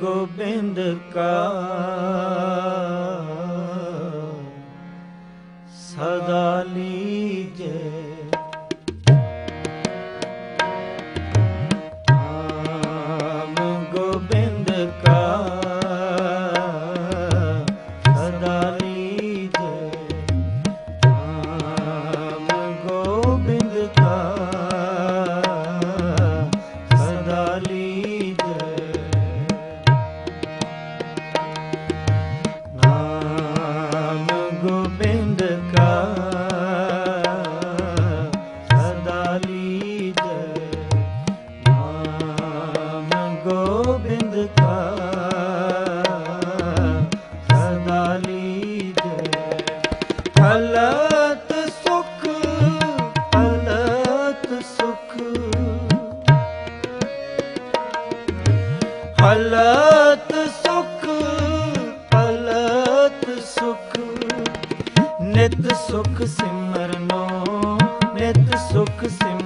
ਗੋਬਿੰਦ ਕਾ ਹਲਤ ਸੁਖ ਹਲਤ ਸੁਖ। ਹਲਤ ਸੁਖ ਹਲਤ ਸੁਖ। ਨਿਤ ਸੁਖ ਸਿਮਰਨੋ ਨਿਤ ਸੁਖ ਸਿਮਰਨੋ।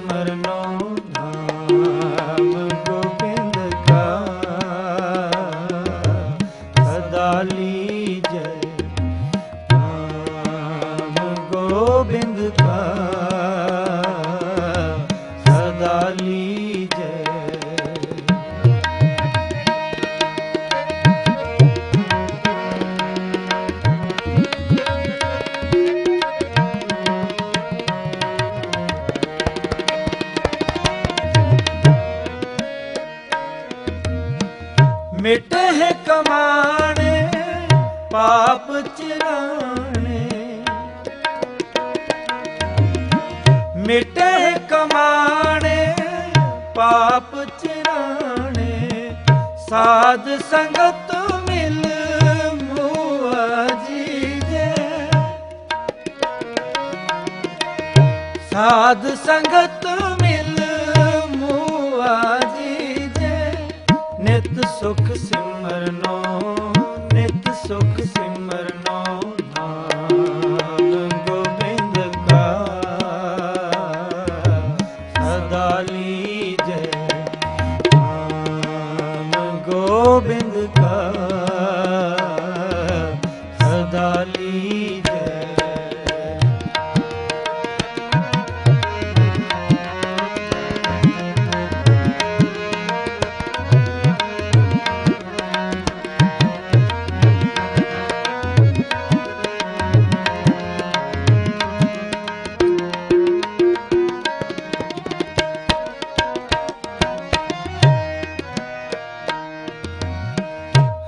ਸਾਧ ਸੰਗਤ ਮਿਲ ਜੀ ਜੀਜੇ ਸਾਧ ਸੰਗਤ ਮਿਲ ਮੂਆ ਜੀਜੇ ਨਿਤ ਸੁਖ ਸਿਮਰਨੋ, ਨਿਤ ਸੁਖ ਸਿਮਰਨੋ।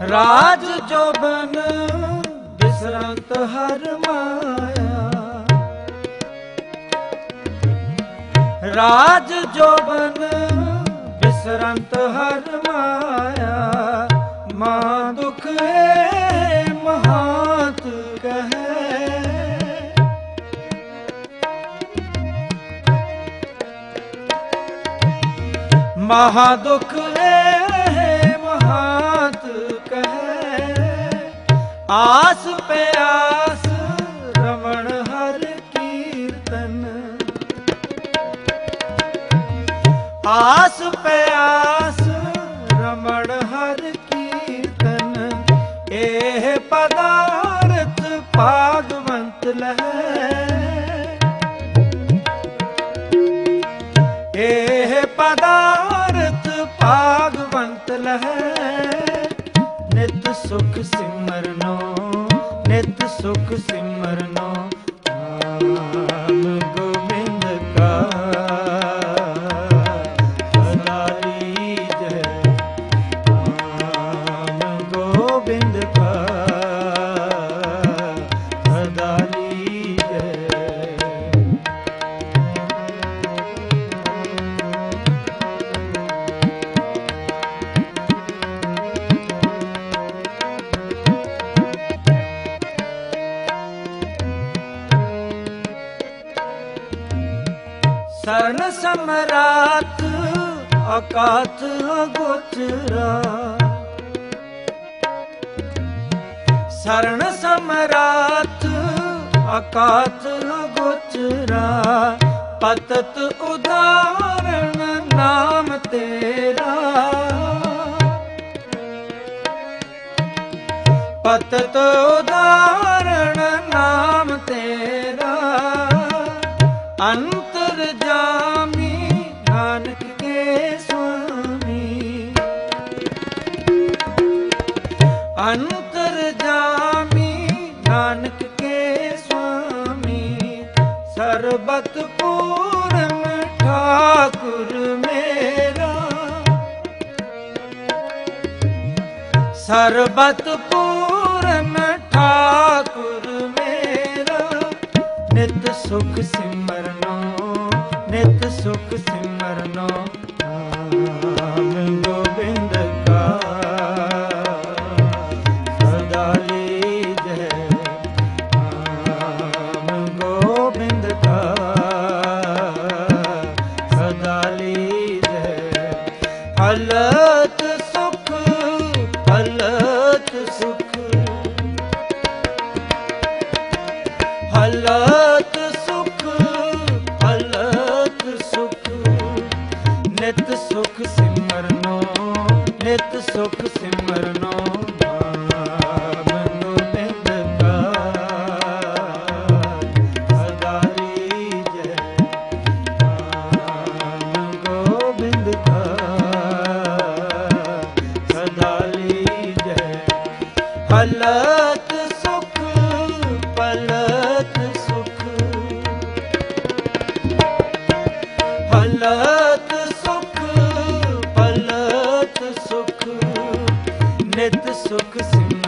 ਰਾਜ ਜੋਬਨ ਬਿਸਰੰਤ ਹਰ ਮਾਇਆ। ਰਾਜ ਜੋਬਨ ਬਿਸਰੰਤ ਹਰ ਮਾਇਆ। ਮਾਂ ਦੁਖ ਹੈ ਮਹਾਤ ਕਹੈ। ਮਹਾ ਦੁਖ ਹੈ ਆਸ ਪਿਆਸ ਰਮਣ ਹਰ ਕੀਰਤਨ। ਆਸ ਪਿਆਸ ਰਮਣ ਹਰ ਕੀਰਤਨ। ਇਹ ਪਦਾਰਥ ਭਾਗਵੰਤ ਲਹੈ ਸਰਨ ਸਮਰਾਤ ਅਕਾਥ ਅਗੋਚਰਾ ਸਰਨ ਸਮਰਾਤ ਅਕਾਥ ਅਗੋਚਰਾ ਪਤਤ ਉਦਾਹਰਣ ਨਾਮ ਤੇਰਾ। ਅੰਤਤ ਉਦਾਹਰਣ ਨਾਮ ਤੇਰਾ, ਅੰਤਰ ਜਾਮੀ ਨਾਨਕ ਕੇ ਸੁਆਮੀ। ਅੰਤਰ ਸਰਬਤ ਪੂਰਨ ਠਾਕੁਰ ਮੇਰਾ। ਨਿਤ ਸੁਖ ਸਿਮਰਨੋ, ਨਿਤ ਸੁਖ ਸਿਮਰਨੋ। ਨਾਮ ਗੋਬਿੰਦ ਕਾ। ਸਦਾ ਲੀਜੈ ਨਾਮ ਗੋਬਿੰਦ ਕਾ। ਸਦਾ ਲੀਜੈ ਹਲਤ ਨਿਤ ਸੁਖ ਸਿਮਰਨੋ, ਨਿਤ ਸੁਖ ਸਿਮਰਨੋ, ਨਾਮ ਗੋਬਿੰਦ ਕਾ ਸਦਾ ਗੋਬਿੰਦ ਕਾ ਸਦਾ ਹਲਤ ਸੁਖ, ਪਲਤ ਸੁਖ। ਹਲਤ ਪਲਤ ਸੁਖ ਨਿਤ